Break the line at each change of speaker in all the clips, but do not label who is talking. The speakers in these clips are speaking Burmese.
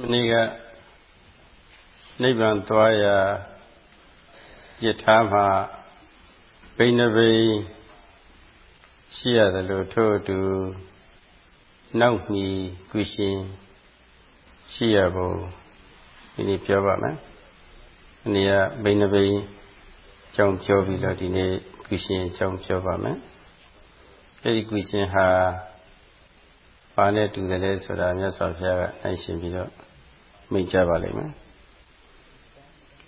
မနေ့ကနိဗ္ဗာန်သွားရာယထာမှာဘိနဘိရှိရတယ်လို့ထို့အတူနောက်မီကုရှင်ရှိရဖို့ဒီနေ့ပြောပါမယ်။ဒီနေ့ကဘိနဘိအကြောင်းပြောပြီးတော့ဒီနေ့ကုရှင်အကြောင်းပြောပါမယ်။အဲဒီကုရှင်ဟာဘာနဲ့တူတယ်လဲဆိုတာမြတ်စွာဘုရားကနိုင်ရှင်ပြီးတော့ မိတ်ကြပါလိမ့်မယ်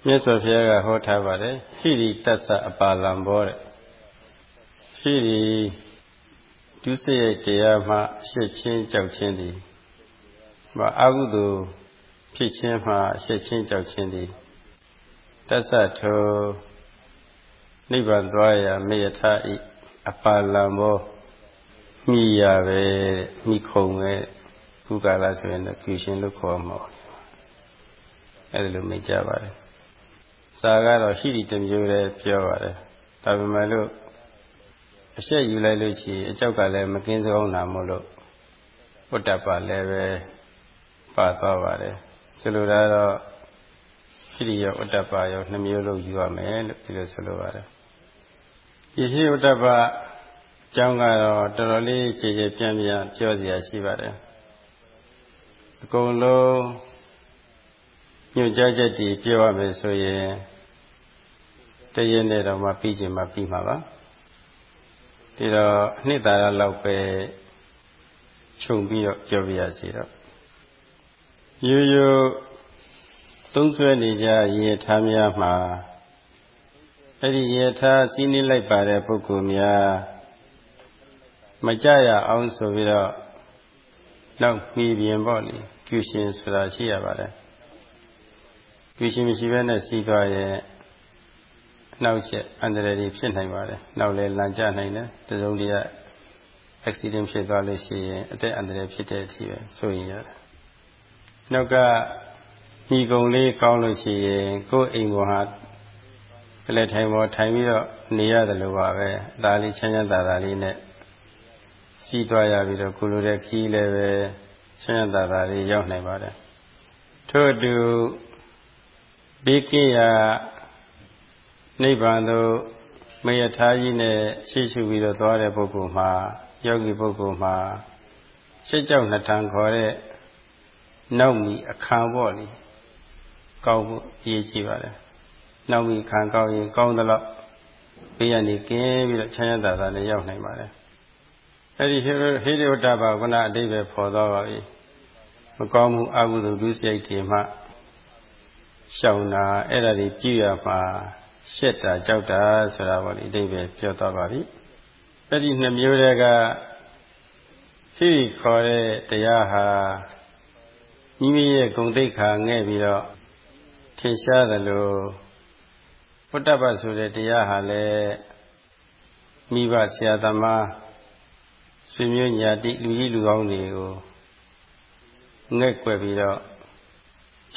မြတ်စွာဘုရားကဟောထားပါတယ်ဟိရိတ္တအပါလံဘောတဲ့ဟိရိဒုစရိုက်တရားမှရှစ်ချင်းကြောက်ချင်းသည်မအကုသိုလ်ဖြစ်ခြင်းမှရှစ်ချင်းကြောက်ချင်းသည်တသထောနိဗ္ဗာန်သွားရာမေယထဤအပါလံဘောမိရပဲမိခုံပဲခုကာလဆိုရင်တော့ကျူရှင်လို့ခေါ်မှာ အဲ့ဒါလိုမိတ်ကြပါတယ်စာကတော့ရှိတီတစ်မျိုးလည်းပြောပါတယ်ဒါပေမဲ့လို့အရှက်ယူလိုက်လို့ရှိရင်အကြောက်ကလည်းမကင်းစကောင်းတာမို့လို့ဝတ္တပလည်းပဲပါသွားပါတယ်ဆိုလိုတာတော့ရှိတီရောဝတ္တပရောနှမျိုးလုံးယူရမယ်လို့ဒီလိုဆိုလိုပါတယ်ယဟိဝတ္တပကျောင်းကတော့တော်တော်လေးခြေခြေပြန့်ပြန့်ပြောစရာရှိပါတယ်အကုန်လုံး ညွှန်ကြားချက်တွေပြောရမယ်ဆိုရင်တရက်နဲ့တော့မှပြီးချင်မှပြီးမှာပါဒီတော့နှစ်သာရလောက်ပဲခြုံပြီးတော့ပြောပြရစီတော့ရိုးရိုးသုံးဆွဲနေကြရေထားများမှာအဲ့ဒီရေထားစီးနှိလိုက်ပါတဲ့ပုဂ္ဂိုလ်များမကြရအောင်ဆိုပြီးတော့နောက်ပြီးပြင်ပေါ့လေကျူရှင်ဆိုတာရှိရပါတယ် ကျူရှင်မရှိဘဲနဲ့စီးသွားရဲ့နောက်ချက်အန္တရာယ်တွေဖြစ်နိုင်ပါတယ်နောက်လည်းလမ်းကျနိုင်တယ်တစုံတရာ accident ဖြစ်သွားလို့ရှိရင်အသက်အန္တရာယ်ဖြစ်တဲ့အထိပဲဆိုရင်ရတယ်နောက်ကညီကုံလေးကောင်းလို့ရှိရင်ကိုယ်အိမ်ပေါ်ဟာလက်ထိုင်ပေါ်ထိုင်ပြီးတော့နေရတယ်လို့ပါပဲဒါလေးချမ်းချမ်းသာသာလေးနဲ့စီးသွားရပြီးတော့ကိုလိုတဲ့ခီးလည်းပဲချမ်းသာသာလေးရောက်နိုင်ပါတယ်ထို့အတူ ဘေးကင်းရာနိဗ္ဗာန်သို့မယထာကြီးနဲ့ရှိရှုပြီးတော့သွားတဲ့ပုဂ္ဂိုလ်မှာယောဂီပုဂ္ဂိုလ်မှာရှစ်ကြောက်နှစ်ထံခေါ်တဲ့နောက်မီအခါပေါ့လေကောင်းဖို့အရေးကြီးပါတယ်နောက်မီခံကောင်းရင်ကောင်းသလောက်ဘေးကနေကင်းပြီးတော့ချမ်းသာသာနဲ့ရောက်နိုင်ပါတယ်အဲ့ဒီဟိရိဝတ္တဘာကနာအတိပ္ပယ်ဖော်သွားပါပြီမကောင်းမှုအကုသိုလ်ဒုစရိုက်တွေမှ ရှောင်တာအဲ့ဒါတွေကြည့်ရမှာရှက်တာကြောက်တာဆိုတာပေါ့လေအတိပ္ပယ်ပြောသွားပါပြီအဲ့ဒီနှစ်မျိုးတည်းကဟိရိခေါ်တဲ့တရားဟာမိမိရဲ့ဂုံတိတ်ခါငဲ့ပြီးတော့ထင်ရှားတယ်လို့ဘုဒ္ဓဘာဆိုတဲ့တရားဟာလည်းမိဘဆရာသမားဆွေမျိုးညာတိလူကြီးလူကောင်းတွေကိုငဲ့ကွယ်ပြီးတော့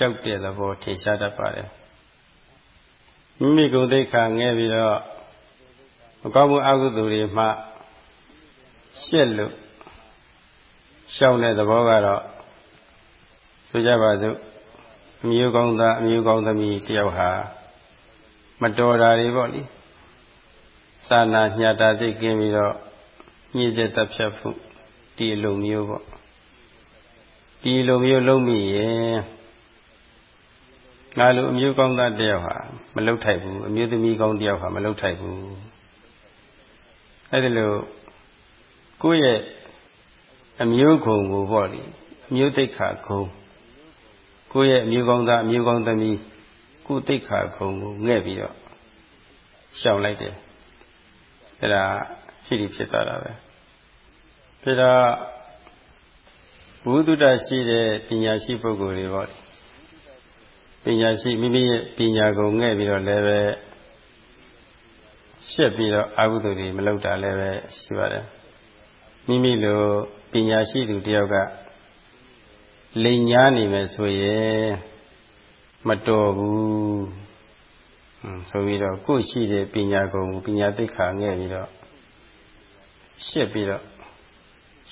ကြောက်တဲ့သဘောထင်ရှားတတ်ပါတယ်မိမိကိုယ်သိက္ခာငဲ့ပြီးတော့မကောင်းမှုအကုသိုလ်တွေမှရှက်လို့ရှောင်တဲ့သဘောကတော့ဆိုကြပါစို့အမျိုးကောင်းသားအမျိုးကောင်းသမီးတယောက်ဟာမတော်တာတွေပေါ့လေစာနာညှတာစိတ်ကင်းပြီးတော့ညှိချက်တပ်ဖြတ်ဖို့ဒီလိုမျိုးပေါ့ဒီလိုမျိုးလုံးမိရင် ငါလိုအမျိုးကောင်းသားတယောက်ဟာမလုထိုက်ဘူးအမျိုးသမီးကောင်းတယောက်ဟာမလုထိုက်ဘူးအဲ့ဒါလို့ကိုယ့်ရဲ့အမျိုးခုံကိုပေါ့လေအမျိုးသိက္ခာခုံကိုယ့်ရဲ့အမျိုးကောင်းသားအမျိုးကောင်းသမီးကိုယ်သိက္ခာခုံကိုငဲ့ပြီးတော့ရှောင်လိုက်တယ်အဲ့ဒါရှိတိဖြစ်သွားတာပဲပြီးတော့ဘုသူတ္တရှိတဲ့ပညာရှိပုဂ္ဂိုလ်တွေပေါ့ ပညာရှိမိမိရဲ့ပညာကိုငဲ့ပြီးတော့လည်းပဲရှက်ပြီးတော့အာဟုသူတွေမလုပ်တာလည်းပဲရှိပါတယ်မိမိလိုပညာရှိသူတယောက်ကလိန်ညားနေမယ်ဆိုရင်မတော်ဘူးဆိုပြီးတော့ကိုယ်ရှိတဲ့ပညာကုံပညာသိက္ခာငဲ့ပြီးတော့ရှက်ပြီးတော့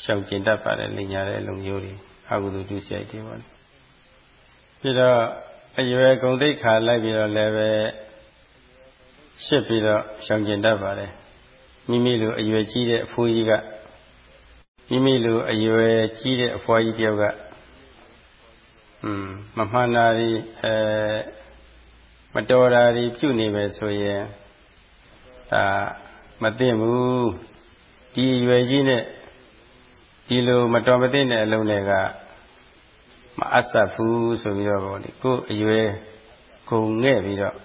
ရှောင်ကျင်တတ်ပါတယ်လိညာတဲ့အလုံးမျိုးတွေအကုသိုလ်ဒုစရိုက်တွေပါလေပြီးတော့ အရွယ်ဂုံတိတ်ခါလိုက်ပြီးတော့လည်းပဲရှစ်ပြီးတော့ရှောင်ကျင်တတ်ပါတယ်မိမိလိုအရွယ်ကြီးတဲ့အဖိုးကြီးကမိမိလိုအရွယ်ကြီးတဲ့အဖွားကြီးတယောက်ကอืมမမှန်တာဒီအဲမတော်တာဒီပြုနေမယ်ဆိုရင်ဒါမသိဘူးဒီရွယ်ကြီးနဲ့ဒီလိုမတော်မသိတဲ့အလုံးတွေက မအပ်ဆက်ဘူးဆိုပြီးတော့ဗောလေကိုယ်အရွယ်ဂုံငဲ့ပြီးတော့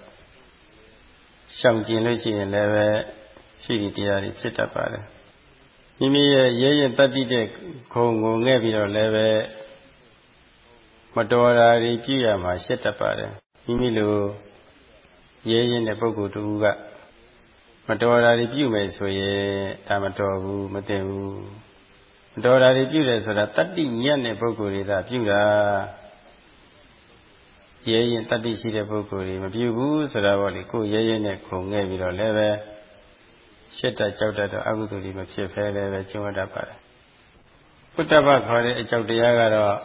ရှောင်ကျင်လို့ရှိရင်လည်းပဲရှိဒီတရားတွေဖြစ်တတ်ပါတယ်မိမိရဲ့ရဲရဲတတ္တိတဲ့ခုံကိုငဲ့ပြီးတော့လည်းပဲမတော်တာတွေပြည့်ရမှာရှက်တတ်ပါတယ်မိမိလိုရဲရဲတဲ့ပုဂ္ဂိုလ်တူကမတော်တာတွေပြုမယ်ဆိုရင်ဒါမတော်ဘူးမသိဘူးမ တော်တာတွေပြုတယ်ဆိုတာတတ္တိညက်တဲ့ပုဂ္ဂိုလ်တွေသာပြုတာရဲရင်တတ္တိရှိတဲ့ပုဂ္ဂိုလ်တွေမပြုဘူးဆိုတာပေါ့လေကိုယ်ရဲရဲနဲ့ခုံငဲ့ပြီးတော့လည်းပဲရှစ်တကြောက်တတ်တော့အကုသိုလ်တွေမဖြစ်ဖဲလည်းပဲကျင့်ဝတ်တတ်ပါတယ်ပုတ္တပခေါ်တဲ့အကြောက်တရားကတော့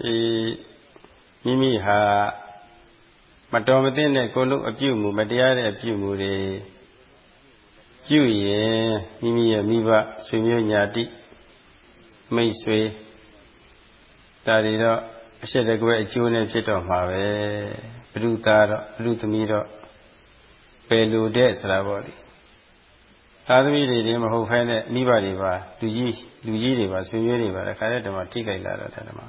ဒီမိမိဟာမတော်မသင့်တဲ့ကိုယ်လုံးအပြုမှုမတရားတဲ့အပြုမှုတွေ ပြုရင်မိမိရဲ့မိဘဆွေမျိုးညာတိမိတ်ဆွေဒါတွေတော့အရှိတကွဲအကျိုးနဲ့ဖြစ်တော့မှာပဲဘုရုသားတော့ဘုရုသမီးတော့ပယ်လိုတဲ့ဆိုတာပေါ့လေသာသမီတွေတွေမဟုတ်ဖဲနဲ့မိဘတွေပါလူကြီးလူကြီးတွေပါဆွေမျိုးတွေပါတခါတည်းတည်းမှာထိကြိုက်လာတော့တယ်မှာ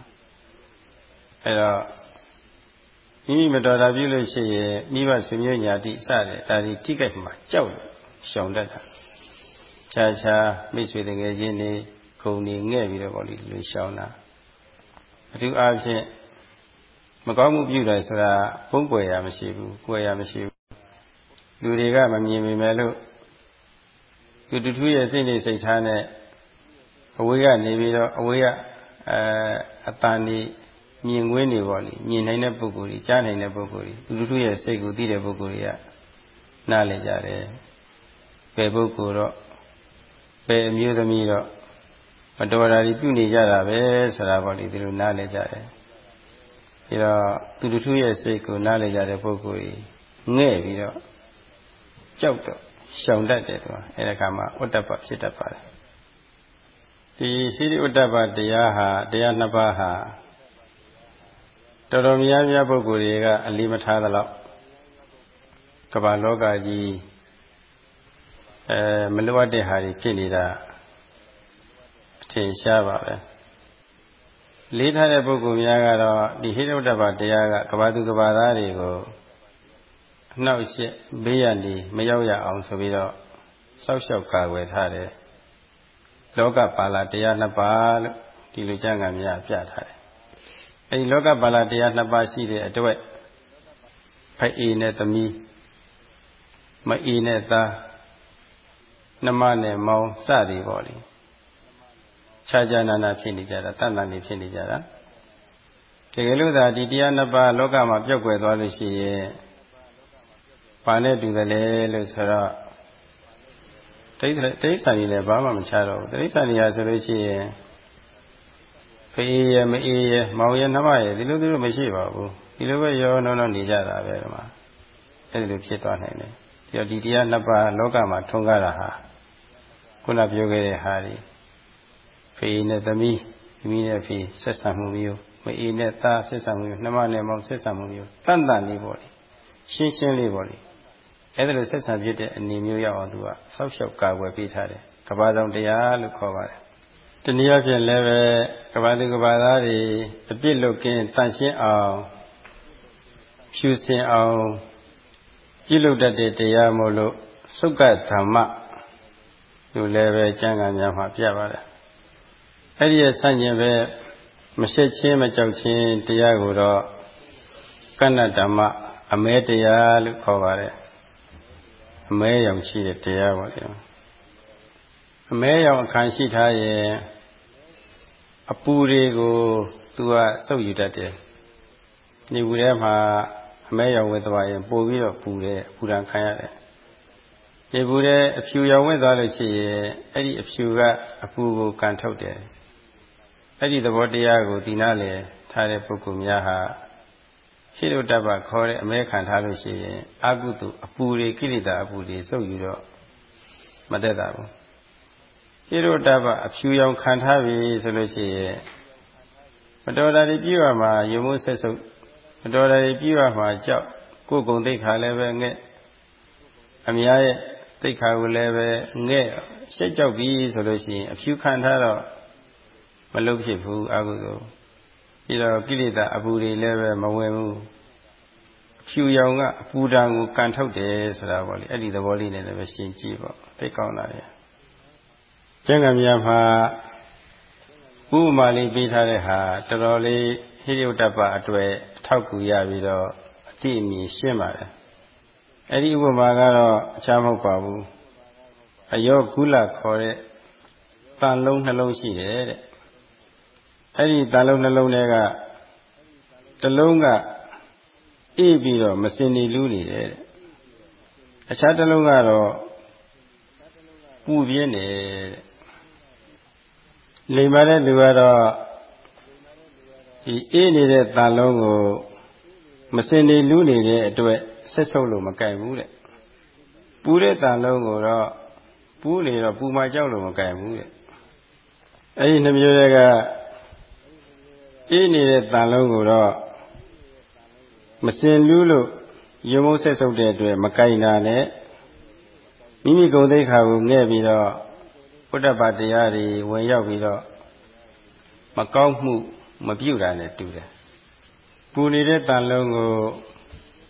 အဲတော့မိမိမတော်တာပြုလို့ရှိရင်မိဘဆွေမျိုးညာတိစတဲ့ဒါဒီထိကြိုက်မှာကြောက်လို့ ရှောင်တတ်တာခြားခြားမိတ်ဆွေတငယ်ချင်းတွေခုံနေငဲ့ပြီးတော့ဗောလေလူရှောင်တာအထူးအားဖြင့်မကောင်းမှုပြုတယ်ဆိုတာပုံကွယ်ရမရှိဘူးကွယ်ရမရှိဘူးလူတွေကမမြင်မိမယ်လို့သူတူထူးရဲ့စိတ်နေစိတ်ထားနဲ့အဝေးကနေပြီးတော့အဝေးကအဲအတန်ဒီမြင်ကွင်းနေပေါ့လေမြင်နိုင်တဲ့ပုဂ္ဂိုလ်ကြီးကြားနိုင်တဲ့ပုဂ္ဂိုလ်ကြီးသူတူထူးရဲ့စိတ်ကိုသိတဲ့ပုဂ္ဂိုလ်ကြီးကနားလည်ကြတယ် ဘယ်ပုဂ္ဂိုလ်တော့ဘယ်အမျိုးသမီးတော့မတော်တာတွေပြုနေကြတာပဲဆိုတာပေါ့လေဒီလိုနားလည်ကြတယ်ပြီးတော့သူတူထူးရဲ့စိတ်ကိုနားလည်ကြတဲ့ပုဂ္ဂိုလ်ကြီးငဲ့ပြီးတော့ကြောက်တော့ရှောင်တတ်တယ်သူကအဲဒါကမှဥတ္တပဖြစ်တတ်ပါတယ်ဒီစိရိဥတ္တပတရားဟာတရားနှစ်ပါးဟာတော်တော်များများပုဂ္ဂိုလ်တွေကအလီမထားသလောက်ကမ္ဘာလောကကြီး အဲမလိုအပ်တဲ့ဟာတွေဖြစ်နေတာအထင်ရှားပါပဲလေးထားတဲ့ပုဂ္ဂိုလ်များကတော့ဒီဟိရုဒ္ဓဘာတရားကကဘာသူကဘာသားတွေကိုအနှောက်အယှက်ဘေးရန်ဒီမရောက်ရအောင်ဆိုပြီးတော့စောက်ရှောက်ကာကွယ်ထားတယ်လောကပါဠတရားနှစ်ပါးလို့ဒီလိုကျမ်းဂန်များပြထားတယ်အဲဒီလောကပါဠတရားနှစ်ပါးရှိတဲ့အတွက်ဖိုက်အေနဲ့သမီးမအေနဲ့သား နှမနဲ့မောင်စသည်ပေါ့လေခြားခြားနာနာဖြစ်နေကြတာတန်တန်နေဖြစ်နေကြတာတကယ်လို့သာဒီတရားနှစ်ပါးလောကမှာပြောက်ွယ်သွားလို့ရှိရင်ဘာနဲ့တူတယ်လဲလို့ဆိုတော့တိဋ္ဌတိဋ္ဌာန်ကြီးလည်းဘာမှမချတော့ဘူးတိဋ္ဌာန်ကြီးဟာဆိုလို့ရှိရင်ဖေးရမအေးရမောင်ရနှမရဒီလိုသူတို့မရှိပါဘူးဒီလိုပဲရောနောနောနေကြတာပဲဒီမှာအဲဒီလိုဖြစ်သွားနိုင်တယ်ဒီတော့ဒီတရားနှစ်ပါးလောကမှာထွန်းကားတာဟာ ခုနပြောခဲ့တဲ့ဟာတွေဖေးနဲ့သမီးသမီးနဲ့ဖေးဆက်ဆံမှုမျိုးမအေးနဲ့သားဆက်ဆံမှုမျိုးနှမနဲ့မောင်ဆက်ဆံမှုမျိုးတန်တန်လေးပေါ့လေရှင်းရှင်းလေးပေါ့လေအဲ့ဒါလိုဆက်ဆံဖြစ်တဲ့အနေမျိုးရောက်အောင်သူကစောက်ရှောက်ကာကွယ်ပေးထားတယ်ကဘာဆောင်တရားလို့ခေါ်ပါတယ်တနည်းအားဖြင့်လည်းပဲကဘာသူကဘာသားတွေအပြစ်လုကင်းတန်ရှင်းအောင်ဖြူစင်အောင်ပြုလုပ်တတ်တဲ့တရားမို့လို့သုက္ကဓမ္မ လို့လည်းပဲကျမ်းဂန်များမှာပြပါတယ်အဲ့ဒီရဲ့ဆန့်ကျင်ပဲမရှက်ချင်းမကြောက်ချင်းတရားကိုတော့ကဏ္ဍဓမ္မအမဲတရားလို့ခေါ်ပါတယ်အမဲရောင်ရှိတဲ့တရားပေါ့လေအမဲရောင်အခန်းရှိထားရင်အပူတွေကိုသူကစုပ်ယူတတ်တယ်နေဘူးထဲမှာအမဲရောင်ဝတ်သွားရင်ပို့ပြီးတော့ပူတယ်ပူဒဏ်ခံရတယ် နေဘူးထဲအဖြူရောင်ဝတ်သွားလို့ရှိရင်အဲ့ဒီအဖြူကအပူကိုကန်ထုတ်တယ်အဲ့ဒီသဘောတရားကိုဒီနာလေထထားတဲ့ပုဂ္ဂိုလ်များဟာဟိရုတ္တပခေါ်တဲ့အမဲခံထားလို့ရှိရင်အကုသိုလ်အပူတွေကိလေသာအပူတွေစုပ်ယူတော့မတက်တာဘူးဟိရုတ္တပအဖြူရောင်ခံထားပြီဆိုလို့ရှိရင်မတော်တာတွေပြုရမှာယုံမှုဆက်ဆုပ်မတော်တာတွေပြုရမှာကြောက်ကိုယ်ကုံသိခါလည်းပဲငဲ့အများရဲ့ သိခါကိုလည်းပဲငဲ့ရှက်ကြောက်ပြီဆိုလို့ရှိရင်အဖြူခံထားတော့မလုပ်ဖြစ်ဘူးအကုသိုလ်ပြီးတော့ကိလေသာအပူတွေလည်းပဲမဝင်ဘူးအဖြူရောင်ကအပူဓာတ်ကိုကန်ထုတ်တယ်ဆိုတာပေါ့လေအဲ့ဒီသဘောလေးနဲ့လည်းပဲရှင်းကြည့်ပေါ့သိကောင်းတာလေကျန်ကမြတ်မှာဥပမာလေးပေးထားတဲ့ဟာတော်တော်လေးဟိရိယတ္တပအတွေ့အထောက်ကူရပြီးတော့အတိအမြင်ရှင်းပါတယ် အဲ့ဒီဥပမာကတော့အခြားမဟုတ်ပါဘူးအယောကုလခေါ်တဲ့တန်လုံးနှလုံးရှိတယ်တဲ့အဲ့ဒီတန်လုံးနှလုံးတွေကတလုံးကအေးပြီးတော့မစင်နေလူးနေတယ်တဲ့အခြားတလုံးကတော့ပူပြင်းတယ်တဲ့လိမ်ပါတဲ့လူကတော့ဒီအေးနေတဲ့တန်လုံးကိုမစင်နေလူးနေတဲ့အတွက် ဆက်ဆုပ်လို့မကြိုက်ဘူးတဲ့ပူတဲ့တန်လုံးကိုတော့ပူးနေတော့ပူမှကြောက်လို့မကြိုက်ဘူးတဲ့အဲ့ဒီနှမျိုးတွေကအေးနေတဲ့တန်လုံးကိုတော့မစင်လူးလို့ရုံမုံဆက်ဆုပ်တဲ့အတွက်မကြိုက်တာနဲ့မိမိကိုယ်သိက္ခာကိုငဲ့ပြီးတော့ဘုဒ္ဓဘာတရားတွေဝင်ရောက်ပြီးတော့မကောင်းမှုမပြုတာနဲ့တူတယ်ပူနေတဲ့တန်လုံးကို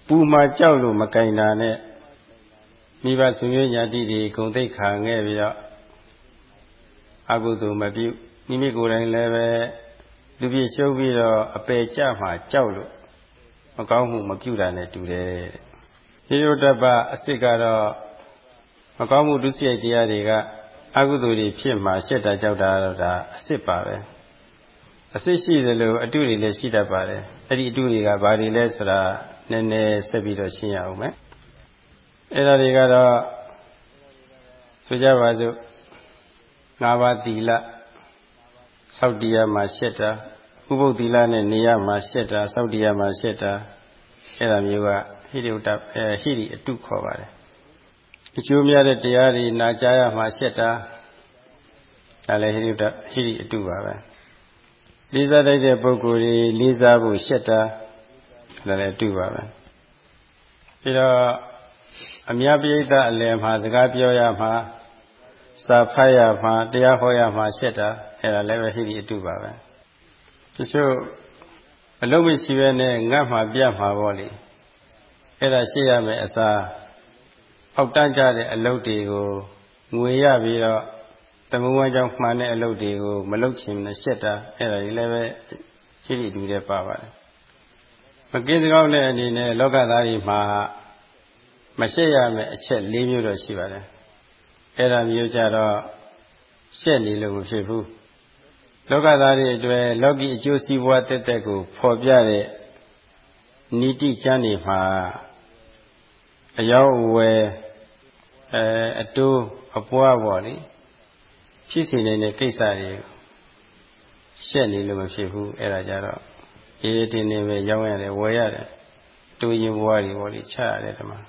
ပူမှကြောက်လို့မကင်တာနဲ့မိဘဆွေမျိုးညာတိတွေဂုံသိက္ခာငဲ့ပြီးတော့အကုသိုလ်မပြုမိမိကိုယ်တိုင်လည်းပဲလူပြည့်ရှုံးပြီးတော့အပေကြမှကြောက်လို့မကောင်းမှုမပြုတာနဲ့တူတယ်ဟိရုတ္တပအစစ်ကတော့မကောင်းမှုဒုစရိုက်တရားတွေကအကုသိုလ်တွေဖြစ်မှရှက်တာကြောက်တာတော့ဒါအစစ်ပါပဲအစစ်ရှိတယ်လို့အတုတွေလည်းရှိတတ်ပါတယ်အဲ့ဒီအတုတွေကဘာတွေလဲဆိုတာ နည်းနည်းဆက်ပြီးတော့ရှင်းရအောင်မယ်အဲ့ဒါတွေကတော့ဆိုကြပါစို့၅ပါးသီလစောက်တရားမှာရှက်တာဥပုပ်သီလနဲ့နေရမှာရှက်တာစောက်တရားမှာရှက်တာအဲ့ဒါမျိုးကဟိရိဥတ္တအဲဟိရိအတုခေါ်ပါတယ်အကျိုးများတဲ့တရားတွေနာကြားရမှာရှက်တာဒါလည်းဟိရိဥတ္တဟိရိအတုပါပဲလေးစားတတ်တဲ့ပုဂ္ဂိုလ်တွေလေးစားဖို့ရှက် တာဒါလည်းအတုပါပဲပြီးတော့အများပိဋကအလယ်မှာစကားပြောရမှာစာဖတ်ရမှာတရားဟောရမှာရှက်တာအဲ့ဒါလည်းပဲဟိရိအတုပါပဲတချို့အလုံးမရှိပဲနဲ့ငတ်မှာပြတ်မှာပေါ့လေအဲ့ဒါရှိရမယ်အစားအောက်တန်းကြတဲ့အလုပ်တွေကိုငွေရပြီးတော့တမုံဝါကြောင့်မှန်တဲ့အလုပ်တွေကိုမလုပ်ချင်နဲ့ရှက်တာအဲ့ဒါကြီးလည်းပဲရှိရှိတူတဲ့ပါပါတယ် မကင်းစကောင်းတဲ့အနေနဲ့လောကသားတွေမှာမရှက်ရမယ့်အချက်၄မျိုးတော့ရှိပါတယ်အဲ့ဒါမျိုးကြတော့ရှက်နေလို့မဖြစ်ဘူးလောကသားတွေအတွက်လောကီအကျိုးစီးပွားတက်တက်ကိုဖော်ပြတဲ့နိတိကျမ်းတွေမှာအယောက်ဝယ်အဲအတိုးအပွားပေါ့လေဖြစ်စီနေတဲ့ကိစ္စတွေရှက်နေလို့မဖြစ်ဘူးအဲ့ဒါကြတော့ အေးတင်းနေပဲရောင်းရတယ်ဝယ်ရတယ်တူရင်ဘွားတွေပေါ့လေချရတယ်ဒီမှာ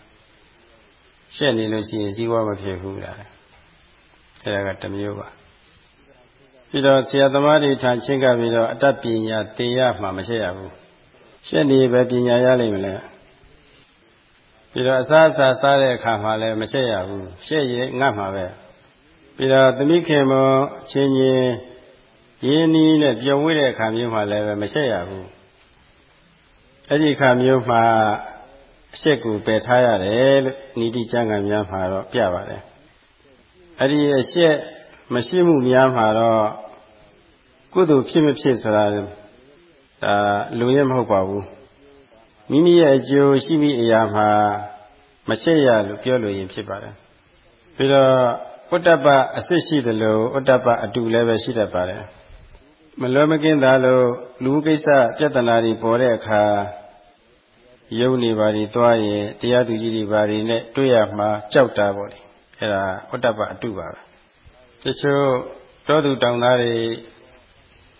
ရှက်နေလို့ရှိရင်စည်းဝါးမဖြစ်ဘူးလားအဲ့ဒါကတစ်မျိုးပါပြီးတော့ဆရာသမားတွေထံချင်းကပ်ပြီးတော့အတတ်ပညာသင်ရမှာမရှက်ရဘူးရှက်နေပဲပညာရလိမ့်မလဲပြီးတော့အစားအစာစားတဲ့အခါမှာလည်းမရှက်ရဘူးရှက်ရင်ငတ်မှာပဲပြီးတော့သမိခင်မချင်းချင်းရင်းနှီးနဲ့ပြောင်းဝဲတဲ့အခါမျိုးမှာလည်းမရှက်ရဘူး အဲ့ဒီအခါမျိုးမှာအရှက်ကိုပယ်ထားရတယ်လို့နိတိကျမ်းဂန်များမှာတော့ပြပါတယ်အဲ့ဒီအရှက်မရှိမှုများမှာတော့ကုသိုလ်ဖြစ်မဖြစ်ဆိုတာဒါလူရဲမဟုတ်ပါဘူးမိမိရဲ့အကျိုးရှိမိအရာမှာမချက်ရလို့ပြောလို့ရင်ဖြစ်ပါတယ်ပြီးတော့ဥတ္တပအစစ်ရှိတယ်လို့ဥတ္တပအတူလည်းပဲရှိတတ်ပါတယ် မလွယ်မကင်းတာလို့လူကိစ္စပြဿနာတွေပေါ်တဲ့အခါယုံနေပါဒီသွားရင်တရားသူကြီးတွေပါဒီနဲ့တွေ့ရမှာကြောက်တာပေါ့လေအဲ့ဒါဥတ္တပအတုပါပဲတချို့တောသူတောင်သားတွေ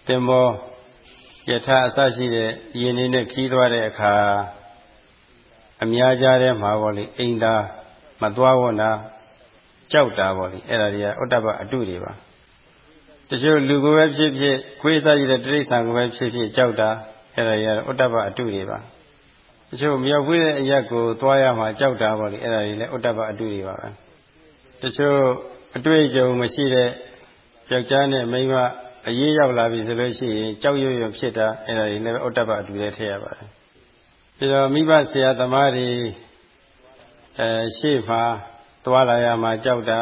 တင်မောယထာအစရှိတဲ့ယင်းနေနဲ့ခီးသွားတဲ့အခါအများကြားထဲမှာပေါ့လေအိမ်သာမသွားဝနာကြောက်တာပေါ့လေအဲ့ဒါတွေကဥတ္တပအတုတွေပါ တချို့လူကိုပဲဖြစ်ဖြစ်ခွေးစားရတဲ့တိရစ္ဆာန်ကိုပဲဖြစ်ဖြစ်ကြောက်တာအဲ့ဒါတွေကတော့ဥတ္တပအတုတွေပါတချို့မြောက်ခွေးတဲ့အရက်ကိုသွားရမှာကြောက်တာပေါ့လေအဲ့ဒါတွေလည်းဥတ္တပအတုတွေပါပဲတချို့အတွေ့အကြုံမရှိတဲ့ယောက်ျားနဲ့မိန်းမအရေးရောက်လာပြီဆိုလို့ရှိရင်ကြောက်ရွံ့ရွံ့ဖြစ်တာအဲ့ဒါတွေလည်းဥတ္တပအတူလည်းထည့်ရပါတယ်ပြီးတော့မိဘဆရာသမားတွေအဲရှေ့မှာသွားလာရမှာကြောက်တာ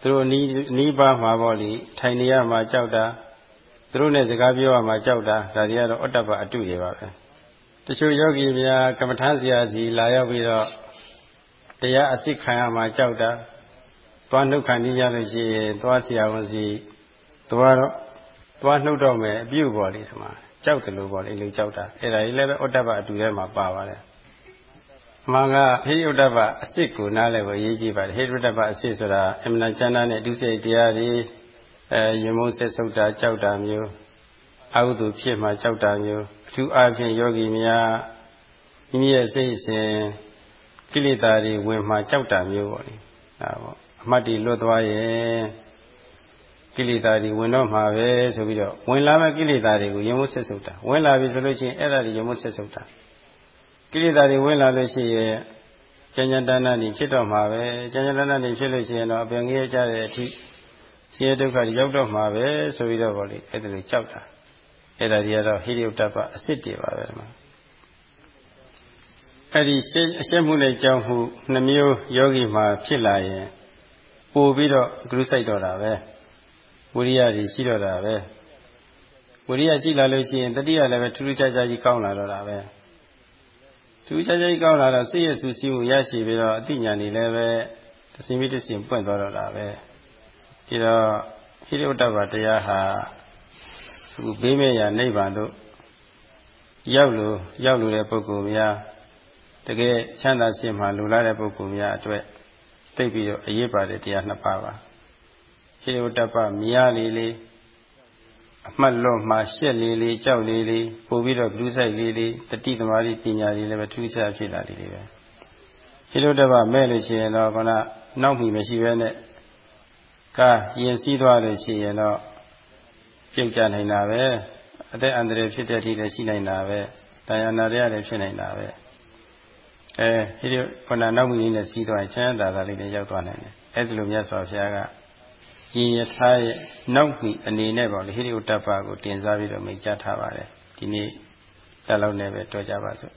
သူတို့နီးနီးပါးမှာပေါ့လေထိုင်နေရမှာကြောက်တာသူတို့နဲ့စကားပြောရမှာကြောက်တာဒါတွေကတော့ဥတ္တပအတုတွေပါပဲတချို့ယောဂီများကမ္မထာဆရာစီလာရောက်ပြီးတော့တရားအစစ်ခံရမှာကြောက်တာသွားနှုတ်ခံနေကြလို့ရှိရင်သွားဆရာဝန်စီသွားတော့သွားနှုတ်တော့မယ်အပြုတ်ပေါ်လေးဒီမှာကြောက်တယ်လို့ပေါ့လေလူကြောက်တာအဲ့ဒါကြီးလည်းပဲဥတ္တပအတူထဲမှာပါပါတယ် မှန်ကဟိဥတ္တပအစစ်ကိုနားလည်းပဲရေးကြည့်ပါတယ်ဟိဥတ္တပအစစ်ဆိုတာအမှန်ကျမ်းနဲ့ဒုစရိုက်တရားတွေအဲယမုန်းဆက်ဆုပ်တာကြောက်တာမျိုးအဟုသူဖြစ်မှကြောက်တာမျိုးအထူးအားဖြင့်ယောဂီများမိမိရဲ့စိတ်စဉ်ကိလေသာတွေဝင်မှကြောက်တာမျိုးပေါ့လေဒါပေါ့အမှတ်တည်လွတ်သွားရင်ကိလေသာတွေဝင်တော့မှာပဲဆိုပြီးတော့ဝင်လာမဲ့ကိလေသာတွေကိုယမုဆက်ဆုပ်တာဝင်လာပြီဆိုလို့ရှိရင်အဲ့ဒါတွေယမုဆက်ဆုပ်တာ ကိလေသာတွေဝင်လာလို့ရှိရင်ကျဉ်းကျဉ်းတန်းတန်းနေဖြစ်တော့မှာပဲကျဉ်းကျဉ်းတန်းတန်းနေဖြစ်လို့ရှိရင်တော့အပင်ငယ်ကြတဲ့အထိဆင်းရဲဒုက္ခတွေရောက်တော့မှာပဲဆိုပြီးတော့ဗောလေအဲ့ဒါလိုကြောက်တာအဲ့ဒါတွေကတော့ဟိရိယတ္တပအစ်စ်တွေပါပဲဒီမှာအဲ့ဒီရှင်းအရှင်းမှုနဲ့ကြောက်မှုနှမျိုးယောဂီမှာဖြစ်လာရင်ပို့ပြီးတော့ဂရုစိုက်တော့တာပဲဝိရိယကြီးရှိတော့တာပဲဝိရိယရှိလာလို့ရှိရင်တတိယလည်းပဲထူးထူးခြားခြားကြီးကောင်းလာတော့တာပဲ ထူးခြားခြားကြီးကောင်းလာတော့စိတ်ရဆူဆီးမှုရရှိပြီးတော့အတိညာဏ်တွေလည်းပဲတစင်မိတစင်ပွင့်သွားတော့တာပဲဒီတော့ဟိရိဝတ္တဗတရားဟာသူဘေးမဲ့ရာနိဗ္ဗာန်တို့ရောက်လို့ရောက်လို့တဲ့ပုဂ္ဂိုလ်များတကယ်ချမ်းသာခြင်းမှလူလာတဲ့ပုဂ္ဂိုလ်များအတွက်သိပြီးတော့အရေးပါတဲ့တရားနှစ်ပါးပါဟိရိဝတ္တပမြားလေးလေး အမှတ်လွတ်မှရှက်လေးလေးကြောက်လေးလေးပို့ပြီးတော့ဘုဆိုင်လေးလေးတတိသမารိပညာလေးလည်းပဲထူးခြားဖြစ်လာတယ်လေပဲဟိရိဝတ္တပမဲ့လို့ရှိရင်တော့ခဏနောက်မှမရှိဘဲနဲ့ကာရင်စည်းသွားလို့ရှိရင်တော့ပြုတ်ကြနိုင်တာပဲအသက်အန္တရာယ်ဖြစ်တဲ့အထိလည်းရှိနိုင်တာပဲတရားနာရလည်းဖြစ်နိုင်တာပဲအဲဟိရိခဏနောက်မှနဲ့စီးသွားရင်ချမ်းသာတာလေးလည်းရောက်သွားနိုင်တယ်အဲ့ဒီလိုမြတ်စွာဘုရားက ရင်ရထားရဲ့နောက်မှအနေနဲ့ပေါ့လေဟိရိဥတ္တပကိုတင်စားပြီးတော့မိတ်ကြထားပါတယ်ဒီနေ့တက်လောက်နဲ့ပဲတွေ့ကြပါစို့